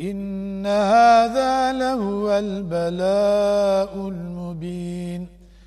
إن هذا لهو البلاء المبين.